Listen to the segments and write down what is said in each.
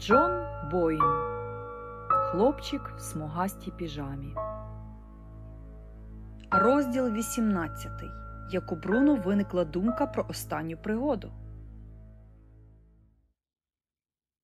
Джон Боїн Хлопчик в смугастій піжамі. Розділ 18. Як у Бруно виникла думка про останню пригоду.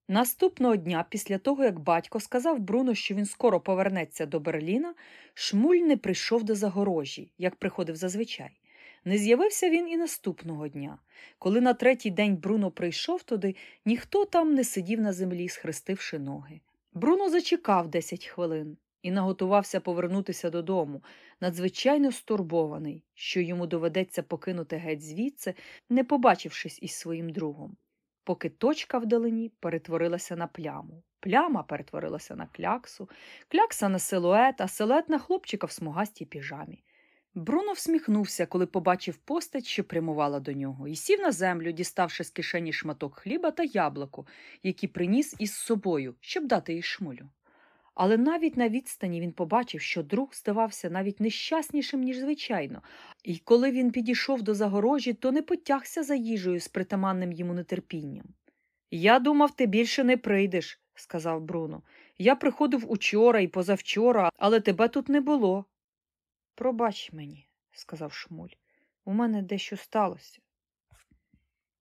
Наступного дня, після того, як батько сказав Бруно, що він скоро повернеться до Берліна, Шмуль не прийшов до загорожі, як приходив зазвичай. Не з'явився він і наступного дня. Коли на третій день Бруно прийшов туди, ніхто там не сидів на землі, схрестивши ноги. Бруно зачекав десять хвилин і наготувався повернутися додому, надзвичайно стурбований, що йому доведеться покинути геть звідси, не побачившись із своїм другом. Поки точка вдалині перетворилася на пляму. Пляма перетворилася на кляксу, клякса на силует, а силует на хлопчика в смугастій піжамі. Бруно всміхнувся, коли побачив постать, що прямувала до нього, і сів на землю, діставши з кишені шматок хліба та яблуко, які приніс із собою, щоб дати їй шмулю. Але навіть на відстані він побачив, що друг здавався навіть нещаснішим, ніж звичайно, і коли він підійшов до загорожі, то не потягся за їжею з притаманним йому нетерпінням. Я думав, ти більше не прийдеш, сказав Бруно. Я приходив учора і позавчора, але тебе тут не було. Пробач мені, сказав Шмуль, у мене дещо сталося.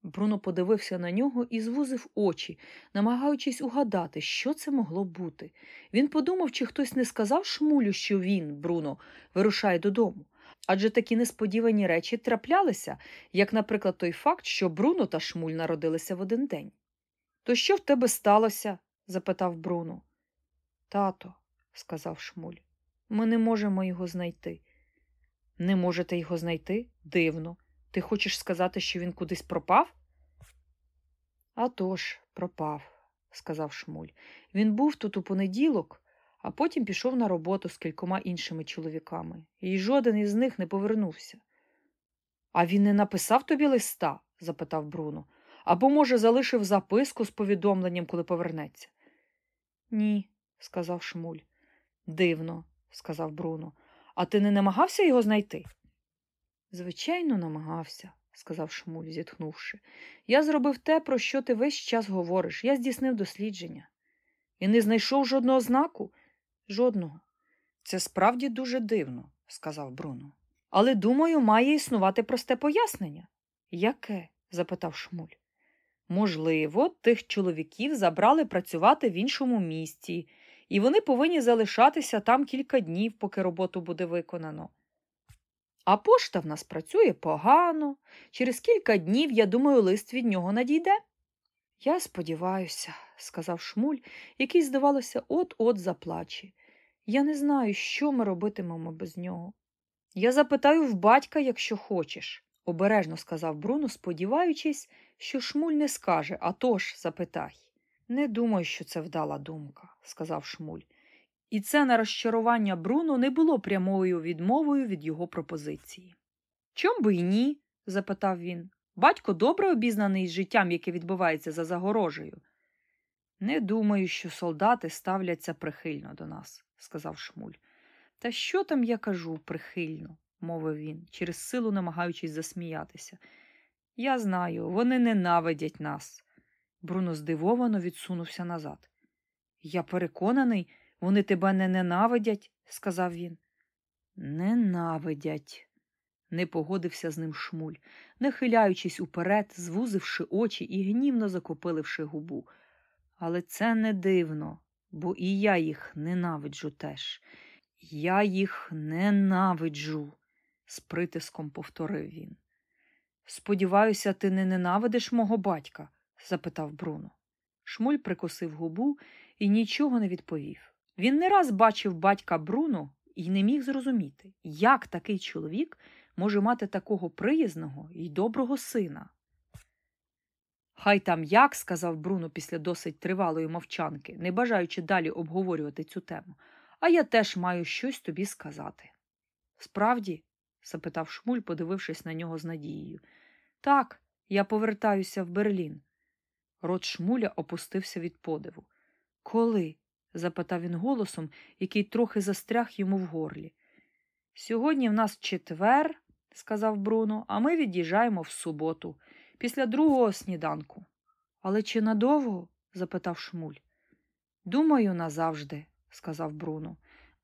Бруно подивився на нього і звузив очі, намагаючись угадати, що це могло бути. Він подумав, чи хтось не сказав Шмулю, що він, Бруно, вирушає додому. Адже такі несподівані речі траплялися, як, наприклад, той факт, що Бруно та Шмуль народилися в один день. То що в тебе сталося? запитав Бруно. Тато, сказав Шмуль, ми не можемо його знайти. Не можете його знайти? Дивно. Ти хочеш сказати, що він кудись пропав? «А тож, пропав, сказав Шмуль. Він був тут у понеділок, а потім пішов на роботу з кількома іншими чоловіками, і жоден із них не повернувся. А він не написав тобі листа? запитав Бруно. Або, може, залишив записку з повідомленням, коли повернеться? Ні, сказав Шмуль. Дивно, сказав Бруно. А ти не намагався його знайти? Звичайно, намагався, сказав Шмуль, зітхнувши. Я зробив те, про що ти весь час говориш. Я здійснив дослідження. І не знайшов жодного знаку? Жодного. Це справді дуже дивно, сказав Бруно. Але, думаю, має існувати просте пояснення. Яке? запитав Шмуль. Можливо, тих чоловіків забрали працювати в іншому місті, і вони повинні залишатися там кілька днів, поки роботу буде виконано. А пошта в нас працює погано. Через кілька днів, я думаю, лист від нього надійде. Я сподіваюся, сказав Шмуль, який, здавалося, от-от заплаче. Я не знаю, що ми робитимемо без нього. Я запитаю в батька, якщо хочеш, обережно сказав Бруно, сподіваючись, що Шмуль не скаже, а тож запитай. Не думаю, що це вдала думка, сказав Шмуль. І це на розчарування Бруно не було прямою відмовою від його пропозиції. Чом би й ні? запитав він. Батько добре обізнаний з життям, яке відбувається за загорожею. Не думаю, що солдати ставляться прихильно до нас, сказав Шмуль. Та що там я кажу прихильно, мовив він, через силу намагаючись засміятися. Я знаю, вони ненавидять нас. Бруно здивовано відсунувся назад. Я переконаний, вони тебе не ненавидять, сказав він. Ненавидять, не погодився з ним шмуль, нахиляючись уперед, звузивши очі і гнівно закопиливши губу. Але це не дивно, бо і я їх ненавиджу теж. Я їх ненавиджу, з притиском повторив він. Сподіваюся, ти не ненавидиш мого батька? Запитав Бруно. Шмуль прикусив губу і нічого не відповів. Він не раз бачив батька Бруно і не міг зрозуміти, як такий чоловік може мати такого приязного і доброго сина. Хай там як, сказав Бруно після досить тривалої мовчанки, не бажаючи далі обговорювати цю тему, а я теж маю щось тобі сказати. Справді? запитав Шмуль, подивившись на нього з надією. Так, я повертаюся в Берлін. Рот Шмуля опустився від подиву. Коли? запитав він голосом, який трохи застряг йому в горлі. Сьогодні в нас четвер, сказав Бруно, а ми від'їжджаємо в суботу, після другого сніданку. Але чи надовго? запитав Шмуль. Думаю, назавжди, сказав Бруно.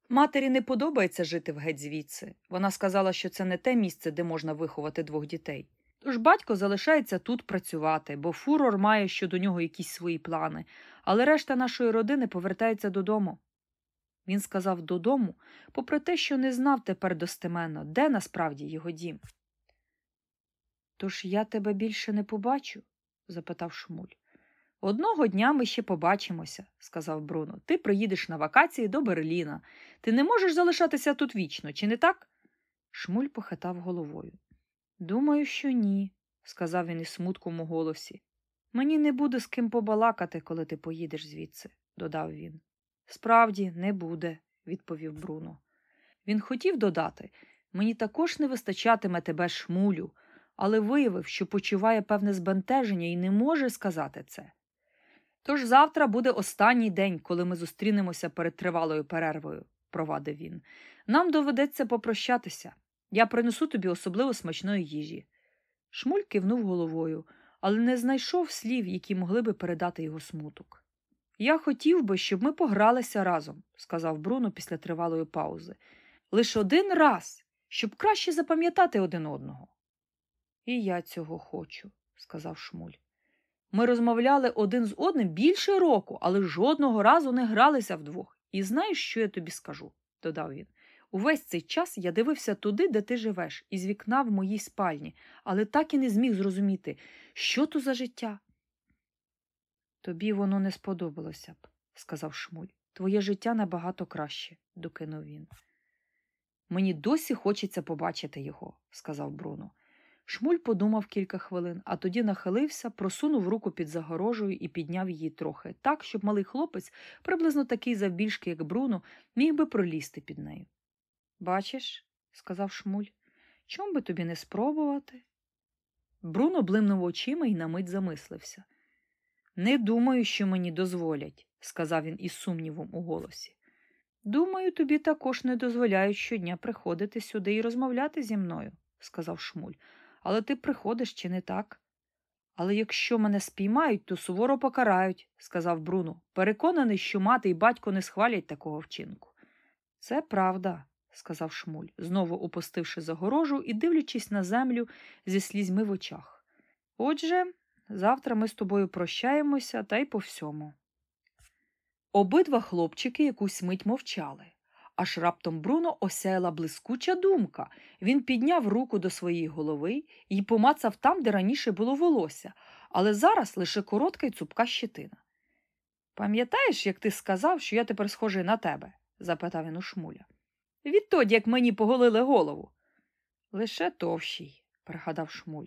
Матері не подобається жити в геть звідси. Вона сказала, що це не те місце, де можна виховати двох дітей. Тож батько залишається тут працювати, бо фурор має щодо нього якісь свої плани, але решта нашої родини повертається додому. Він сказав додому, попри те, що не знав тепер достеменно, де насправді його дім. Тож я тебе більше не побачу? запитав Шмуль. Одного дня ми ще побачимося, сказав Бруно. Ти приїдеш на вакації до Берліна. Ти не можеш залишатися тут вічно, чи не так? Шмуль похитав головою. Думаю, що ні, сказав він із смутком у голосі. Мені не буде з ким побалакати, коли ти поїдеш звідси, додав він. Справді, не буде, відповів Бруно. Він хотів додати мені також не вистачатиме тебе шмулю, але виявив, що почуває певне збентеження і не може сказати це. Тож завтра буде останній день, коли ми зустрінемося перед тривалою перервою, провадив він. Нам доведеться попрощатися. Я принесу тобі особливо смачної їжі. Шмуль кивнув головою, але не знайшов слів, які могли би передати його смуток. Я хотів би, щоб ми погралися разом, сказав Бруно після тривалої паузи. Лише один раз, щоб краще запам'ятати один одного. І я цього хочу, сказав Шмуль. Ми розмовляли один з одним більше року, але жодного разу не гралися вдвох. І знаєш, що я тобі скажу? додав він. Увесь цей час я дивився туди, де ти живеш, із вікна в моїй спальні, але так і не зміг зрозуміти, що то за життя. Тобі воно не сподобалося б, сказав Шмуль. Твоє життя набагато краще, докинув він. Мені досі хочеться побачити його, сказав Бруно. Шмуль подумав кілька хвилин, а тоді нахилився, просунув руку під загорожею і підняв її трохи, так, щоб малий хлопець, приблизно такий завбільшки, як Бруно, міг би пролізти під нею. Бачиш, сказав Шмуль, чом би тобі не спробувати? Бруно блимнув очима і на мить замислився. Не думаю, що мені дозволять, сказав він із сумнівом у голосі. Думаю, тобі також не дозволяють щодня приходити сюди і розмовляти зі мною, сказав Шмуль. Але ти приходиш чи не так? Але якщо мене спіймають, то суворо покарають, сказав Бруно, переконаний, що мати і батько не схвалять такого вчинку. Це правда, сказав Шмуль, знову опустивши загорожу і дивлячись на землю зі слізьми в очах. Отже, завтра ми з тобою прощаємося та й по всьому. Обидва хлопчики якусь мить мовчали. Аж раптом Бруно осяяла блискуча думка. Він підняв руку до своєї голови і помацав там, де раніше було волосся, але зараз лише коротка й цупка щетина. Пам'ятаєш, як ти сказав, що я тепер схожий на тебе? запитав він у шмуля. Відтоді, як мені поголили голову. Лише товщий, пригадав шмуль.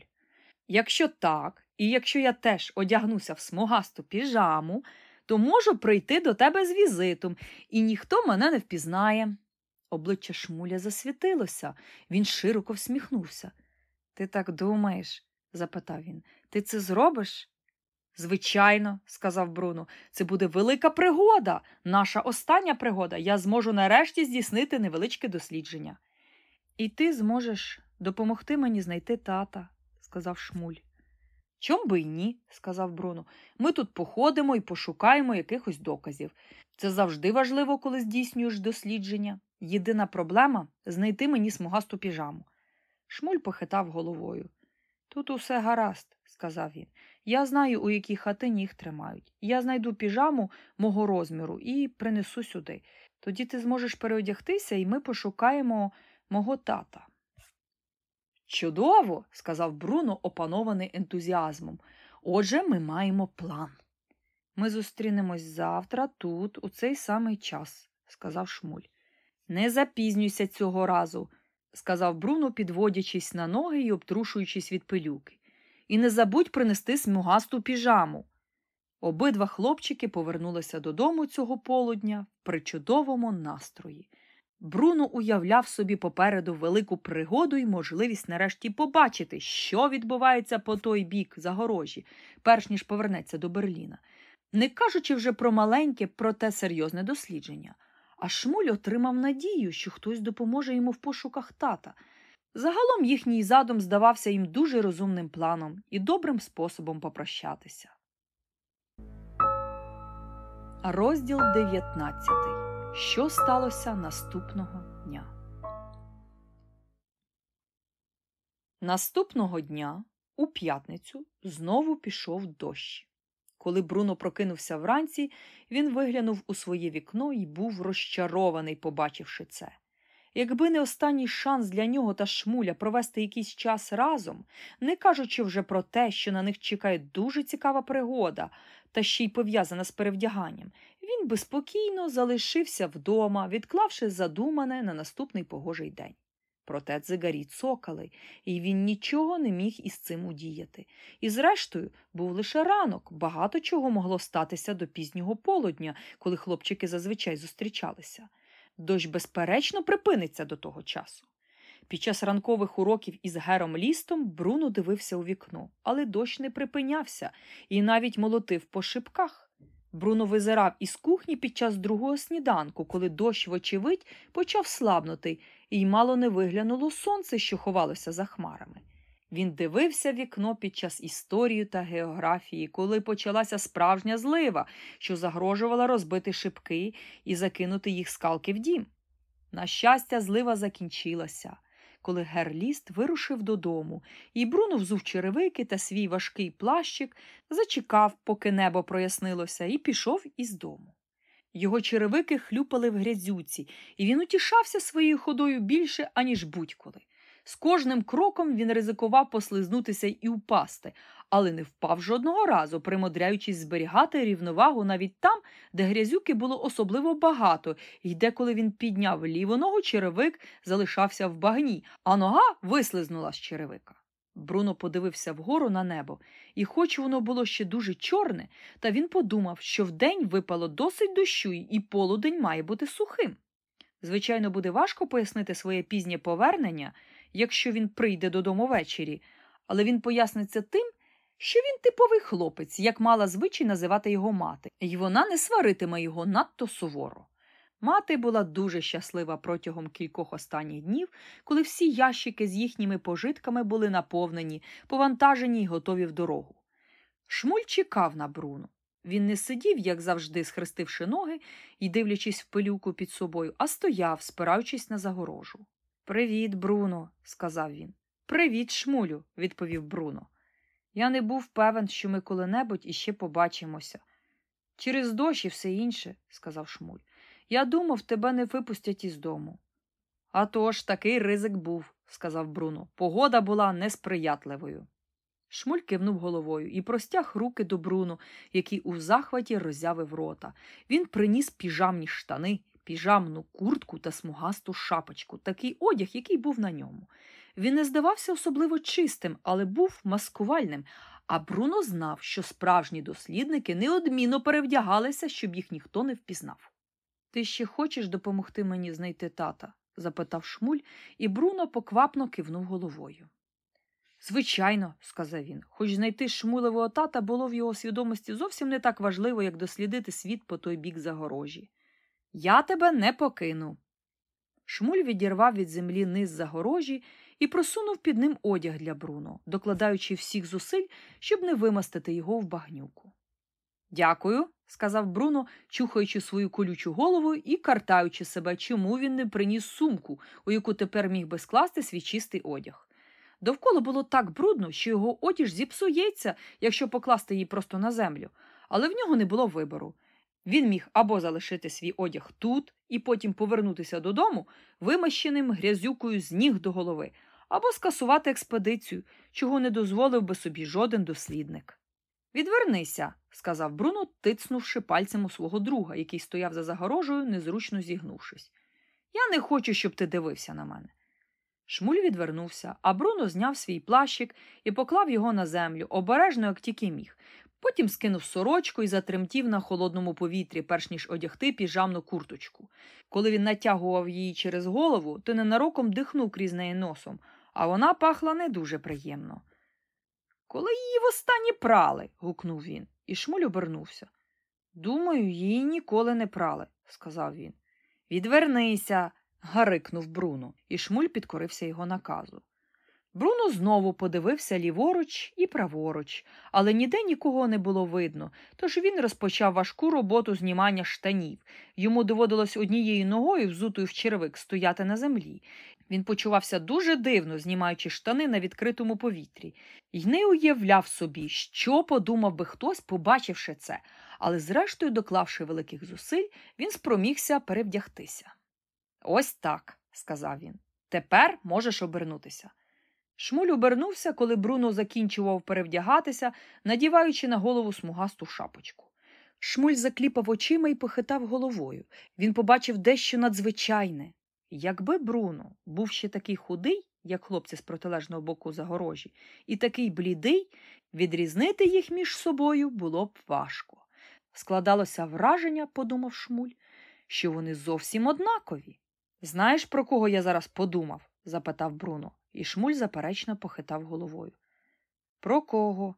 Якщо так, і якщо я теж одягнуся в смугасту піжаму, то можу прийти до тебе з візитом, і ніхто мене не впізнає. Обличчя Шмуля засвітилося, він широко всміхнувся. Ти так думаєш? запитав він. Ти це зробиш? Звичайно, сказав Бруно, це буде велика пригода, наша остання пригода. Я зможу нарешті здійснити невеличке дослідження. І ти зможеш допомогти мені знайти тата, сказав Шмуль. Чом би й ні, сказав Бруно. Ми тут походимо і пошукаємо якихось доказів. Це завжди важливо, коли здійснюєш дослідження. Єдина проблема знайти мені смугасту піжаму. Шмуль похитав головою. Тут усе гаразд, сказав він. Я знаю, у якій хатині їх тримають. Я знайду піжаму мого розміру і принесу сюди. Тоді ти зможеш переодягтися, і ми пошукаємо мого тата. Чудово, сказав Бруно, опанований ентузіазмом. Отже, ми маємо план. Ми зустрінемось завтра тут, у цей самий час, сказав Шмуль. Не запізнюйся цього разу, сказав Бруно, підводячись на ноги і обтрушуючись від пилюки. І не забудь принести смугасту піжаму. Обидва хлопчики повернулися додому цього полудня в причудовому настрої. Бруно уявляв собі попереду велику пригоду і можливість нарешті побачити, що відбувається по той бік загорожі, перш ніж повернеться до Берліна, не кажучи вже про маленьке, проте серйозне дослідження. А Шмуль отримав надію, що хтось допоможе йому в пошуках тата. Загалом їхній задум здавався їм дуже розумним планом і добрим способом попрощатися. Розділ 19. Що сталося наступного дня? Наступного дня, у п'ятницю, знову пішов дощ. Коли Бруно прокинувся вранці, він виглянув у своє вікно і був розчарований, побачивши це. Якби не останній шанс для нього та шмуля провести якийсь час разом, не кажучи вже про те, що на них чекає дуже цікава пригода, та ще й пов'язана з перевдяганням, він би спокійно залишився вдома, відклавши задумане на наступний погожий день. Проте дзигарі цокали, і він нічого не міг із цим удіяти. І, зрештою, був лише ранок, багато чого могло статися до пізнього полудня, коли хлопчики зазвичай зустрічалися. Дощ, безперечно, припиниться до того часу. Під час ранкових уроків із Гером Лістом Бруно дивився у вікно, але дощ не припинявся і навіть молотив по шибках. Бруно визирав із кухні під час другого сніданку, коли дощ, вочевидь, почав слабнути, і й мало не виглянуло сонце, що ховалося за хмарами. Він дивився вікно під час історії та географії, коли почалася справжня злива, що загрожувала розбити шибки і закинути їх скалки в дім. На щастя, злива закінчилася, коли Герліст вирушив додому, і Бруно взув черевики та свій важкий плащик, зачекав, поки небо прояснилося, і пішов із дому. Його черевики хлюпали в грязюці, і він утішався своєю ходою більше, аніж будь-коли. З кожним кроком він ризикував послизнутися і упасти, але не впав жодного разу, примудряючись зберігати рівновагу навіть там, де грязюки було особливо багато, і деколи він підняв ліву ногу, черевик залишався в багні, а нога вислизнула з черевика. Бруно подивився вгору на небо, і, хоч воно було ще дуже чорне, та він подумав, що вдень випало досить дощу, і полудень має бути сухим. Звичайно, буде важко пояснити своє пізнє повернення, якщо він прийде додому ввечері, але він поясниться тим, що він типовий хлопець, як мала звичай називати його мати, і вона не сваритиме його надто суворо. Мати була дуже щаслива протягом кількох останніх днів, коли всі ящики з їхніми пожитками були наповнені, повантажені й готові в дорогу. Шмуль чекав на Бруно. Він не сидів, як завжди, схрестивши ноги і дивлячись в пилюку під собою, а стояв, спираючись на загорожу. Привіт, Бруно, сказав він. Привіт, шмулю, відповів Бруно. Я не був певен, що ми коли-небудь іще побачимося. Через дощ і все інше, сказав Шмуль. Я думав, тебе не випустять із дому. «А тож, такий ризик був, сказав Бруно. Погода була несприятливою. Шмуль кивнув головою і простяг руки до Бруно, який у захваті роззявив рота. Він приніс піжамні штани, піжамну куртку та смугасту шапочку, такий одяг, який був на ньому. Він не здавався особливо чистим, але був маскувальним, а Бруно знав, що справжні дослідники неодмінно перевдягалися, щоб їх ніхто не впізнав. Ти ще хочеш допомогти мені знайти тата? запитав Шмуль, і Бруно поквапно кивнув головою. Звичайно, сказав він, хоч знайти шмулевого тата було в його свідомості зовсім не так важливо, як дослідити світ по той бік загорожі. Я тебе не покину. Шмуль відірвав від землі низ загорожі і просунув під ним одяг для Бруно, докладаючи всіх зусиль, щоб не вимастити його в багнюку. Дякую, сказав Бруно, чухаючи свою колючу голову і картаючи себе, чому він не приніс сумку, у яку тепер міг би скласти свій чистий одяг. Довкола було так брудно, що його одіж зіпсується, якщо покласти її просто на землю, але в нього не було вибору. Він міг або залишити свій одяг тут і потім повернутися додому, вимащеним грязюкою з ніг до голови, або скасувати експедицію, чого не дозволив би собі жоден дослідник. Відвернися, сказав Бруно, тицнувши пальцем у свого друга, який стояв за загорожею, незручно зігнувшись. Я не хочу, щоб ти дивився на мене. Шмуль відвернувся, а Бруно зняв свій плащик і поклав його на землю, обережно, як тільки міг. Потім скинув сорочку і затремтів на холодному повітрі, перш ніж одягти піжамну курточку. Коли він натягував її через голову, то ненароком дихнув крізь неї носом, а вона пахла не дуже приємно. Коли її востаннє прали. гукнув він, і шмуль обернувся. Думаю, її ніколи не прали, сказав він. Відвернися. гарикнув Бруно, і шмуль підкорився його наказу. Бруно знову подивився ліворуч і праворуч, але ніде нікого не було видно, тож він розпочав важку роботу знімання штанів. Йому доводилось однією ногою, взутою в червик, стояти на землі. Він почувався дуже дивно, знімаючи штани на відкритому повітрі, й не уявляв собі, що подумав би хтось, побачивши це, але, зрештою, доклавши великих зусиль, він спромігся перевдягтися. Ось так, сказав він. Тепер можеш обернутися. Шмуль обернувся, коли Бруно закінчував перевдягатися, надіваючи на голову смугасту шапочку. Шмуль закліпав очима і похитав головою. Він побачив дещо надзвичайне. Якби Бруно був ще такий худий, як хлопці з протилежного боку загорожі, і такий блідий, відрізнити їх між собою було б важко. Складалося враження, подумав Шмуль, що вони зовсім однакові. Знаєш, про кого я зараз подумав? Запитав Бруно, і Шмуль заперечно похитав головою. Про кого?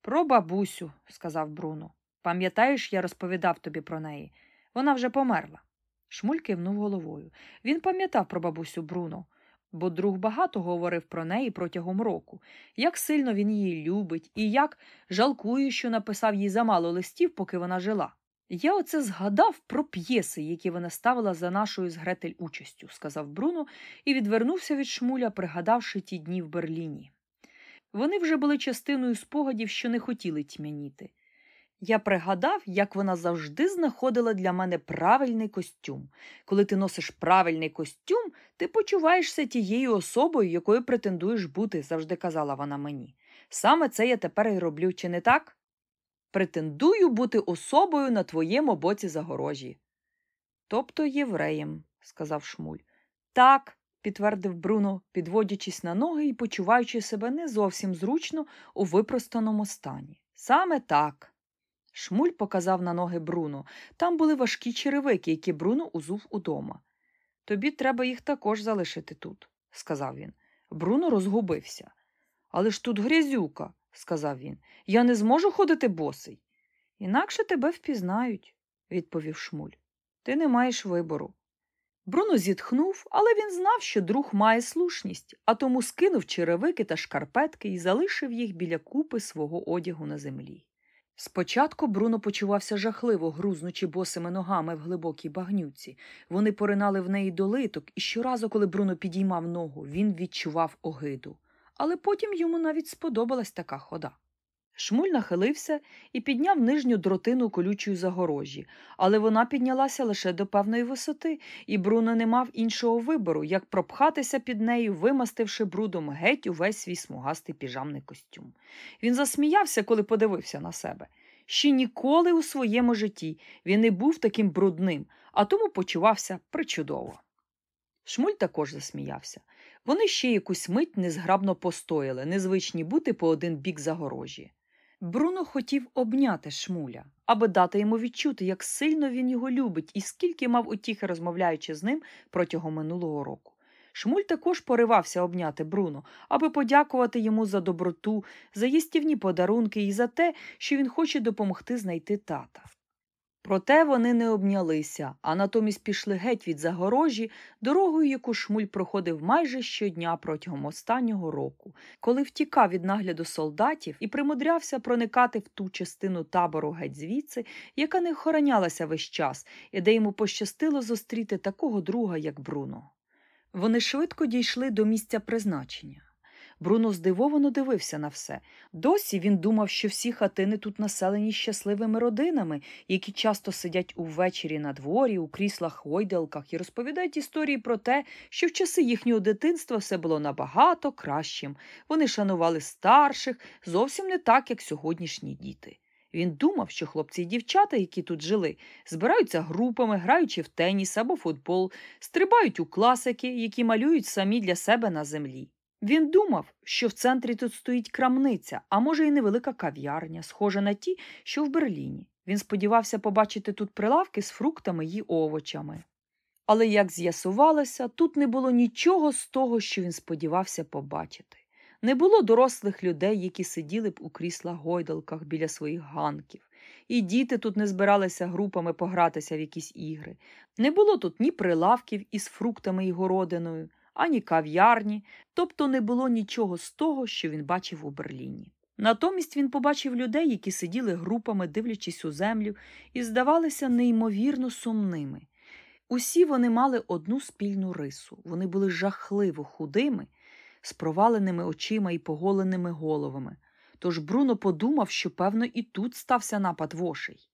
Про бабусю, сказав Бруно. Пам'ятаєш, я розповідав тобі про неї. Вона вже померла. Шмуль кивнув головою. Він пам'ятав про бабусю Бруно, бо друг багато говорив про неї протягом року, як сильно він її любить і як жалкує, що написав їй замало листів, поки вона жила. Я оце згадав про п'єси, які вона ставила за нашою з Гретель участю, сказав Бруно і відвернувся від шмуля, пригадавши ті дні в Берліні. Вони вже були частиною спогадів, що не хотіли тьмяніти. Я пригадав, як вона завжди знаходила для мене правильний костюм. Коли ти носиш правильний костюм, ти почуваєшся тією особою, якою претендуєш бути, завжди казала вона мені. Саме це я тепер і роблю, чи не так? Претендую бути особою на твоєму боці загорожі. Тобто євреєм, сказав Шмуль. Так, підтвердив Бруно, підводячись на ноги і почуваючи себе не зовсім зручно у випростаному стані. Саме так. Шмуль показав на ноги Бруно. Там були важкі черевики, які Бруно узув удома. Тобі треба їх також залишити тут, сказав він. Бруно розгубився. Але ж тут грязюка, сказав він. Я не зможу ходити босий. Інакше тебе впізнають, відповів Шмуль. Ти не маєш вибору. Бруно зітхнув, але він знав, що друг має слушність, а тому скинув черевики та шкарпетки і залишив їх біля купи свого одягу на землі. Спочатку Бруно почувався жахливо, грузнучи босими ногами в глибокій багнюці. Вони поринали в неї до литок, і щоразу, коли Бруно підіймав ногу, він відчував огиду. Але потім йому навіть сподобалась така хода. Шмуль нахилився і підняв нижню дротину колючої загорожі, але вона піднялася лише до певної висоти, і Бруно не мав іншого вибору, як пропхатися під нею, вимастивши брудом геть увесь свій смугастий піжамний костюм. Він засміявся, коли подивився на себе. Ще ніколи у своєму житті він не був таким брудним, а тому почувався причудово. Шмуль також засміявся. Вони ще якусь мить незграбно постояли, незвичні бути по один бік загорожі. Бруно хотів обняти шмуля, аби дати йому відчути, як сильно він його любить і скільки мав утіхи, розмовляючи з ним протягом минулого року. Шмуль також поривався обняти Бруно, аби подякувати йому за доброту, за їстівні подарунки і за те, що він хоче допомогти знайти тата. Проте вони не обнялися, а натомість пішли геть від загорожі, дорогою, яку шмуль проходив майже щодня протягом останнього року, коли втікав від нагляду солдатів і примудрявся проникати в ту частину табору геть звідси, яка не охоронялася весь час, і де йому пощастило зустріти такого друга, як Бруно. Вони швидко дійшли до місця призначення. Бруно здивовано дивився на все. Досі він думав, що всі хатини тут населені щасливими родинами, які часто сидять увечері на дворі, у кріслах гойделках і розповідають історії про те, що в часи їхнього дитинства все було набагато кращим. Вони шанували старших зовсім не так, як сьогоднішні діти. Він думав, що хлопці і дівчата, які тут жили, збираються групами, граючи в теніс або футбол, стрибають у класики, які малюють самі для себе на землі. Він думав, що в центрі тут стоїть крамниця, а може, і невелика кав'ярня, схожа на ті, що в Берліні. Він сподівався побачити тут прилавки з фруктами й овочами. Але, як з'ясувалося, тут не було нічого з того, що він сподівався побачити. Не було дорослих людей, які сиділи б у кріслах гойдалках біля своїх ганків, і діти тут не збиралися групами погратися в якісь ігри. Не було тут ні прилавків із фруктами і городиною ані кав'ярні, тобто не було нічого з того, що він бачив у Берліні. Натомість він побачив людей, які сиділи групами, дивлячись у землю, і здавалися неймовірно сумними. Усі вони мали одну спільну рису вони були жахливо худими, з проваленими очима і поголеними головами. Тож Бруно подумав, що, певно, і тут стався напад вошей.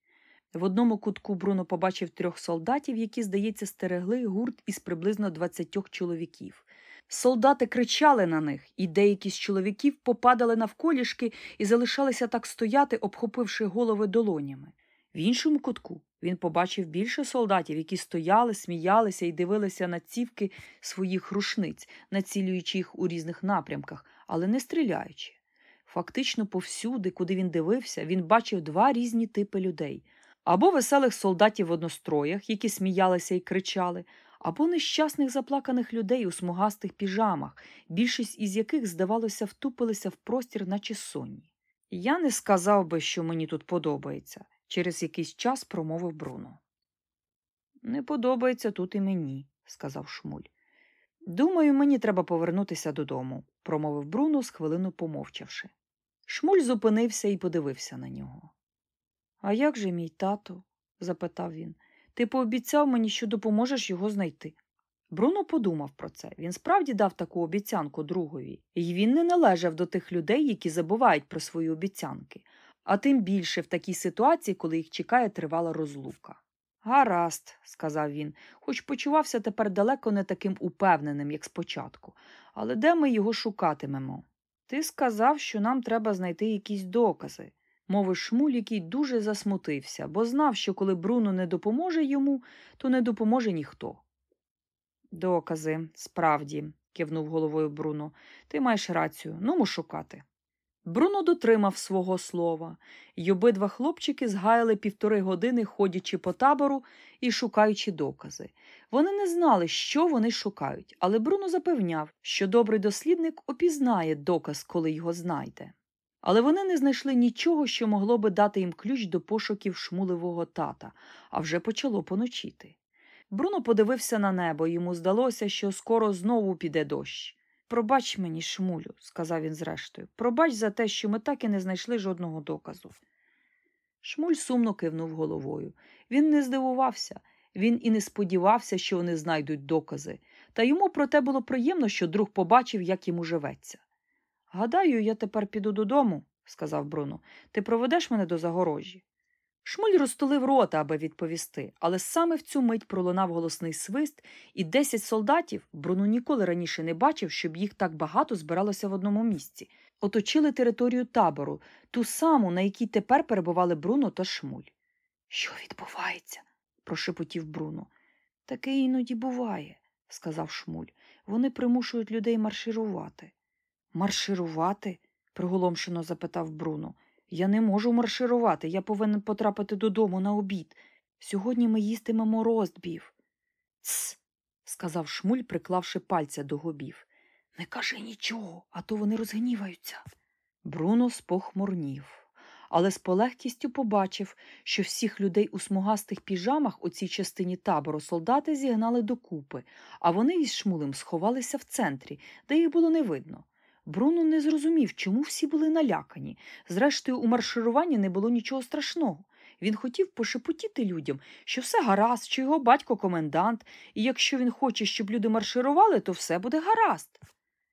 В одному кутку Бруно побачив трьох солдатів, які, здається, стерегли гурт із приблизно двадцятьох чоловіків. Солдати кричали на них, і деякі з чоловіків попадали навколішки і залишалися так стояти, обхопивши голови долонями. В іншому кутку він побачив більше солдатів, які стояли, сміялися і дивилися на цівки своїх рушниць, націлюючи їх у різних напрямках, але не стріляючи. Фактично, повсюди, куди він дивився, він бачив два різні типи людей або веселих солдатів в одностроях, які сміялися і кричали, або нещасних заплаканих людей у смугастих піжамах, більшість із яких, здавалося, втупилися в простір, наче сонні. Я не сказав би, що мені тут подобається, через якийсь час промовив Бруно. Не подобається тут і мені, сказав Шмуль. Думаю, мені треба повернутися додому, промовив Бруно, з хвилину помовчавши. Шмуль зупинився і подивився на нього. А як же мій тато? запитав він. Ти пообіцяв мені, що допоможеш його знайти. Бруно подумав про це. Він справді дав таку обіцянку другові, і він не належав до тих людей, які забувають про свої обіцянки, а тим більше в такій ситуації, коли їх чекає тривала розлука. Гаразд, сказав він, хоч почувався тепер далеко не таким упевненим, як спочатку, але де ми його шукатимемо? Ти сказав, що нам треба знайти якісь докази мовив шмуль, який дуже засмутився, бо знав, що коли Бруно не допоможе йому, то не допоможе ніхто. Докази, справді, кивнув головою Бруно, ти маєш рацію, ну шукати. Бруно дотримав свого слова, й обидва хлопчики згаяли півтори години, ходячи по табору і шукаючи докази. Вони не знали, що вони шукають, але Бруно запевняв, що добрий дослідник опізнає доказ, коли його знайде. Але вони не знайшли нічого, що могло би дати їм ключ до пошуків шмуливого тата, а вже почало поночіти. Бруно подивився на небо, йому здалося, що скоро знову піде дощ. Пробач мені, шмулю, сказав він зрештою, пробач за те, що ми так і не знайшли жодного доказу. Шмуль сумно кивнув головою. Він не здивувався, він і не сподівався, що вони знайдуть докази, та йому проте було приємно, що друг побачив, як йому живеться. Гадаю, я тепер піду додому, сказав Бруно. Ти проведеш мене до загорожі. Шмуль розтулив рота, аби відповісти, але саме в цю мить пролунав голосний свист, і десять солдатів Бруно ніколи раніше не бачив, щоб їх так багато збиралося в одному місці, оточили територію табору, ту саму, на якій тепер перебували Бруно та Шмуль. Що відбувається? прошепотів Бруно. Таке іноді буває, сказав Шмуль. Вони примушують людей марширувати. Марширувати? приголомшено запитав Бруно. Я не можу марширувати, я повинен потрапити додому на обід. Сьогодні ми їстимемо роздбів. Цс, сказав Шмуль, приклавши пальця до губів. Не кажи нічого, а то вони розгніваються. Бруно спохмурнів, але з полегкістю побачив, що всіх людей у смугастих піжамах у цій частині табору солдати зігнали докупи, а вони із шмулем сховалися в центрі, де їх було не видно. Бруно не зрозумів, чому всі були налякані. Зрештою, у маршируванні не було нічого страшного. Він хотів пошепотіти людям, що все гаразд, що його батько комендант, і якщо він хоче, щоб люди марширували, то все буде гаразд.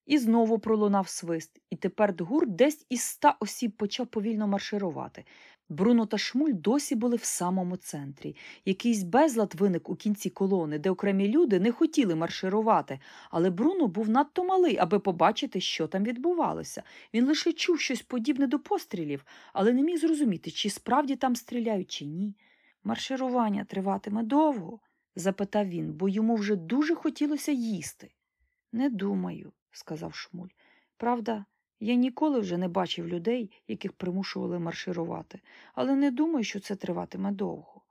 І знову пролунав свист, і тепер гурт десь із ста осіб почав повільно марширувати. Бруно та Шмуль досі були в самому центрі. Якийсь безлад виник у кінці колони, де окремі люди не хотіли марширувати, але Бруно був надто малий, аби побачити, що там відбувалося. Він лише чув щось подібне до пострілів, але не міг зрозуміти, чи справді там стріляють, чи ні. Марширування триватиме довго? запитав він, бо йому вже дуже хотілося їсти. Не думаю, сказав Шмуль. Правда, я ніколи вже не бачив людей, яких примушували марширувати, але не думаю, що це триватиме довго.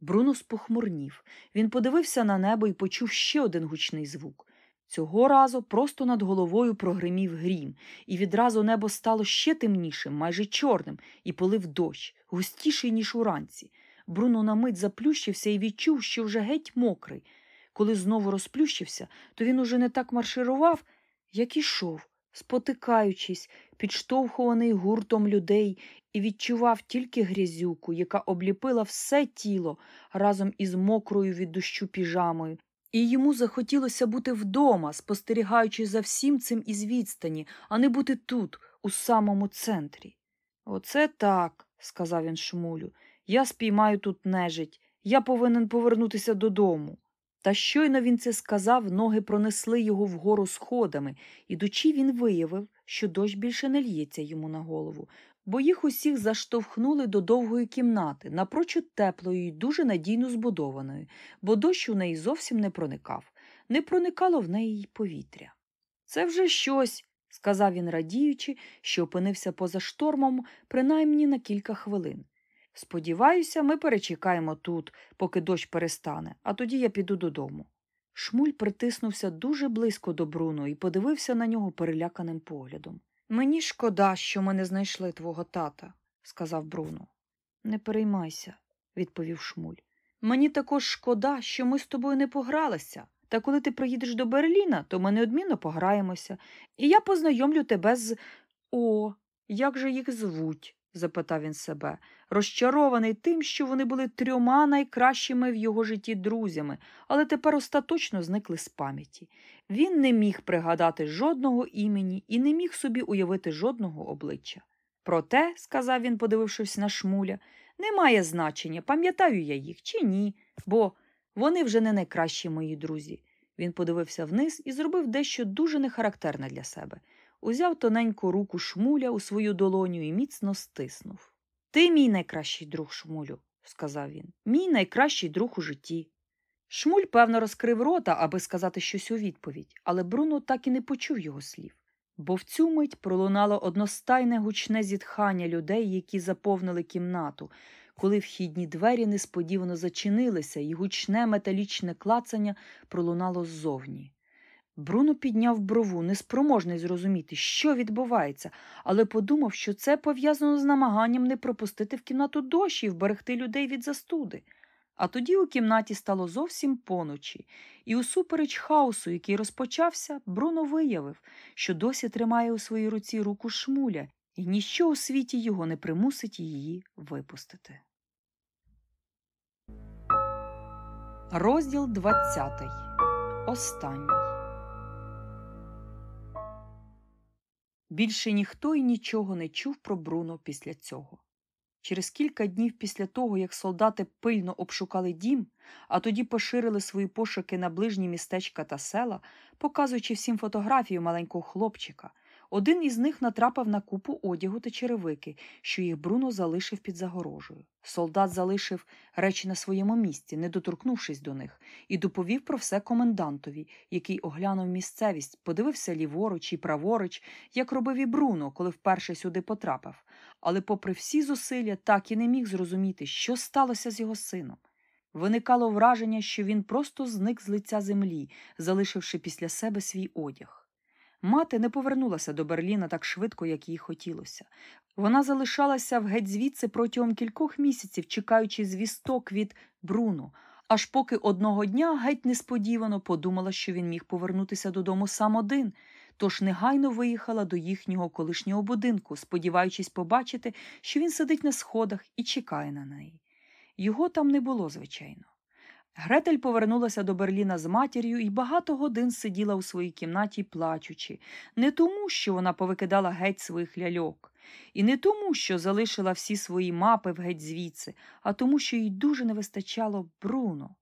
Бруно спохмурнів. Він подивився на небо і почув ще один гучний звук. Цього разу просто над головою прогримів грім, і відразу небо стало ще темнішим, майже чорним, і полив дощ, густіший, ніж уранці. Бруно на мить заплющився і відчув, що вже геть мокрий. коли знову розплющився, то він уже не так марширував, як ішов, спотикаючись, підштовхуваний гуртом людей, і відчував тільки грязюку, яка обліпила все тіло разом із мокрою від дощу піжамою. І йому захотілося бути вдома, спостерігаючи за всім цим із відстані, а не бути тут, у самому центрі. Оце так, сказав він Шмулю. Я спіймаю тут нежить. Я повинен повернутися додому. Та щойно він це сказав, ноги пронесли його вгору сходами, ідучи, він виявив, що дощ більше не л'ється йому на голову, бо їх усіх заштовхнули до довгої кімнати, напрочуд теплої й дуже надійно збудованої, бо дощ у неї зовсім не проникав, не проникало в неї й повітря. Це вже щось, сказав він, радіючи, що опинився поза штормом принаймні на кілька хвилин. Сподіваюся, ми перечекаємо тут, поки дощ перестане, а тоді я піду додому. Шмуль притиснувся дуже близько до Бруно і подивився на нього переляканим поглядом. Мені шкода, що ми не знайшли твого тата, сказав Бруно. Не переймайся, відповів Шмуль. Мені також шкода, що ми з тобою не погралися. Та коли ти приїдеш до Берліна, то ми неодмінно пограємося, і я познайомлю тебе з. О, як же їх звуть? Запитав він себе, розчарований тим, що вони були трьома найкращими в його житті друзями, але тепер остаточно зникли з пам'яті. Він не міг пригадати жодного імені і не міг собі уявити жодного обличчя. Проте, сказав він, подивившись на шмуля, немає значення, пам'ятаю я їх чи ні, бо вони вже не найкращі мої друзі. Він подивився вниз і зробив дещо дуже нехарактерне для себе. Узяв тоненьку руку шмуля у свою долоню і міцно стиснув. Ти мій найкращий друг, шмулю, сказав він, мій найкращий друг у житті. Шмуль, певно, розкрив рота, аби сказати щось у відповідь, але Бруно так і не почув його слів. Бо в цю мить пролунало одностайне гучне зітхання людей, які заповнили кімнату, коли вхідні двері несподівано зачинилися, і гучне металічне клацання пролунало ззовні. Бруно підняв брову, неспроможний зрозуміти, що відбувається, але подумав, що це пов'язано з намаганням не пропустити в кімнату дощ і вберегти людей від застуди. А тоді у кімнаті стало зовсім поночі, і, усупереч хаосу, який розпочався, Бруно виявив, що досі тримає у своїй руці руку шмуля, і ніщо у світі його не примусить її випустити. Розділ 20. Останній. Більше ніхто і нічого не чув про Бруно після цього. Через кілька днів після того, як солдати пильно обшукали дім, а тоді поширили свої пошуки на ближні містечка та села, показуючи всім фотографію маленького хлопчика, один із них натрапив на купу одягу та черевики, що їх Бруно залишив під загорожею. Солдат залишив речі на своєму місці, не доторкнувшись до них, і доповів про все комендантові, який оглянув місцевість, подивився ліворуч і праворуч, як робив і Бруно, коли вперше сюди потрапив. Але, попри всі зусилля, так і не міг зрозуміти, що сталося з його сином. Виникало враження, що він просто зник з лиця землі, залишивши після себе свій одяг. Мати не повернулася до Берліна так швидко, як їй хотілося. Вона залишалася в геть звідси протягом кількох місяців, чекаючи звісток від Бруно, аж поки одного дня геть несподівано подумала, що він міг повернутися додому сам один, тож негайно виїхала до їхнього колишнього будинку, сподіваючись побачити, що він сидить на сходах і чекає на неї. Його там не було, звичайно. Гретель повернулася до Берліна з матір'ю і багато годин сиділа у своїй кімнаті, плачучи, не тому, що вона повикидала геть своїх ляльок, і не тому, що залишила всі свої мапи в геть звідси, а тому, що їй дуже не вистачало Бруно.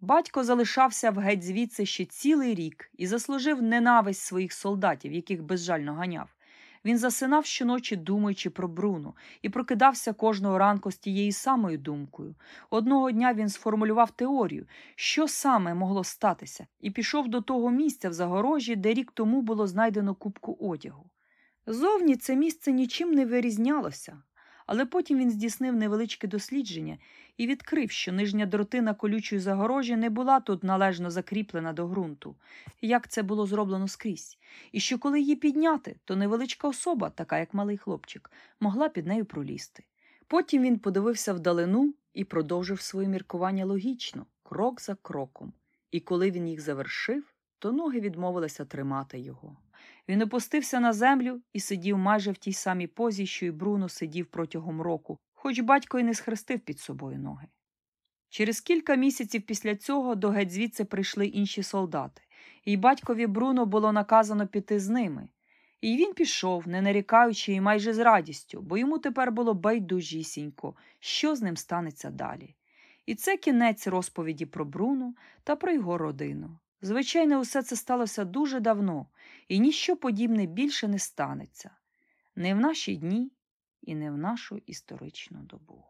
Батько залишався в геть звідси ще цілий рік і заслужив ненависть своїх солдатів, яких безжально ганяв. Він засинав щоночі, думаючи про Бруно, і прокидався кожного ранку з тією самою думкою. Одного дня він сформулював теорію, що саме могло статися, і пішов до того місця в загорожі, де рік тому було знайдено кубку одягу. Зовні це місце нічим не вирізнялося, але потім він здійснив невеличке дослідження і відкрив, що нижня дротина колючої загорожі не була тут належно закріплена до ґрунту, як це було зроблено скрізь, і що коли її підняти, то невеличка особа, така як малий хлопчик, могла під нею пролізти. Потім він подивився вдалину і продовжив своє міркування логічно, крок за кроком. і коли він їх завершив, то ноги відмовилися тримати його. Він опустився на землю і сидів майже в тій самій позі, що й Бруно сидів протягом року, хоч батько й не схрестив під собою ноги. Через кілька місяців після цього до геть звідси прийшли інші солдати, і батькові Бруно було наказано піти з ними. І він пішов, не нарікаючи і майже з радістю, бо йому тепер було байдужісінько, що з ним станеться далі. І це кінець розповіді про Бруно та про його родину. Звичайно, усе це сталося дуже давно, і ніщо подібне більше не станеться не в наші дні і не в нашу історичну добу.